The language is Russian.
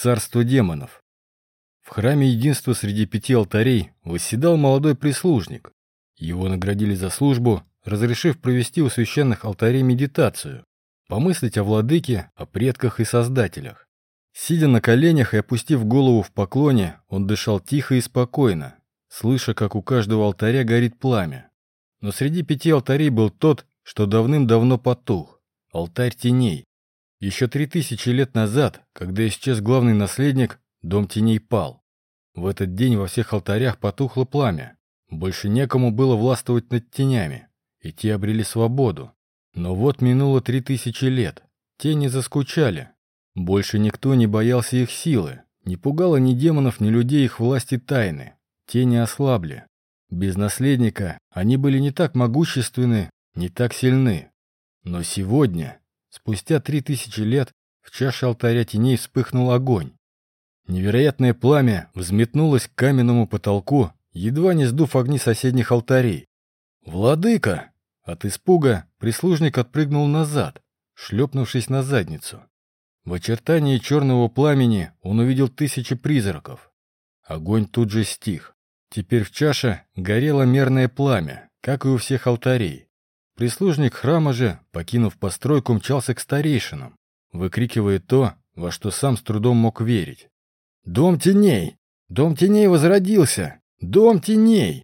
царство демонов. В храме единства среди пяти алтарей восседал молодой прислужник. Его наградили за службу, разрешив провести у священных алтарей медитацию, помыслить о владыке, о предках и создателях. Сидя на коленях и опустив голову в поклоне, он дышал тихо и спокойно, слыша, как у каждого алтаря горит пламя. Но среди пяти алтарей был тот, что давным-давно потух – алтарь теней. Еще три тысячи лет назад, когда исчез главный наследник, дом теней пал. В этот день во всех алтарях потухло пламя. Больше некому было властвовать над тенями, и те обрели свободу. Но вот минуло три тысячи лет. Тени заскучали. Больше никто не боялся их силы. Не пугало ни демонов, ни людей их власти тайны. Тени ослабли. Без наследника они были не так могущественны, не так сильны. Но сегодня, спустя три тысячи лет, в чаше алтаря теней вспыхнул огонь. Невероятное пламя взметнулось к каменному потолку, едва не сдув огни соседних алтарей. «Владыка!» От испуга прислужник отпрыгнул назад, шлепнувшись на задницу. В очертании черного пламени он увидел тысячи призраков. Огонь тут же стих. Теперь в чаше горело мерное пламя, как и у всех алтарей. Прислужник храма же, покинув постройку, мчался к старейшинам, выкрикивая то, во что сам с трудом мог верить. «Дом теней! Дом теней возродился! Дом теней!»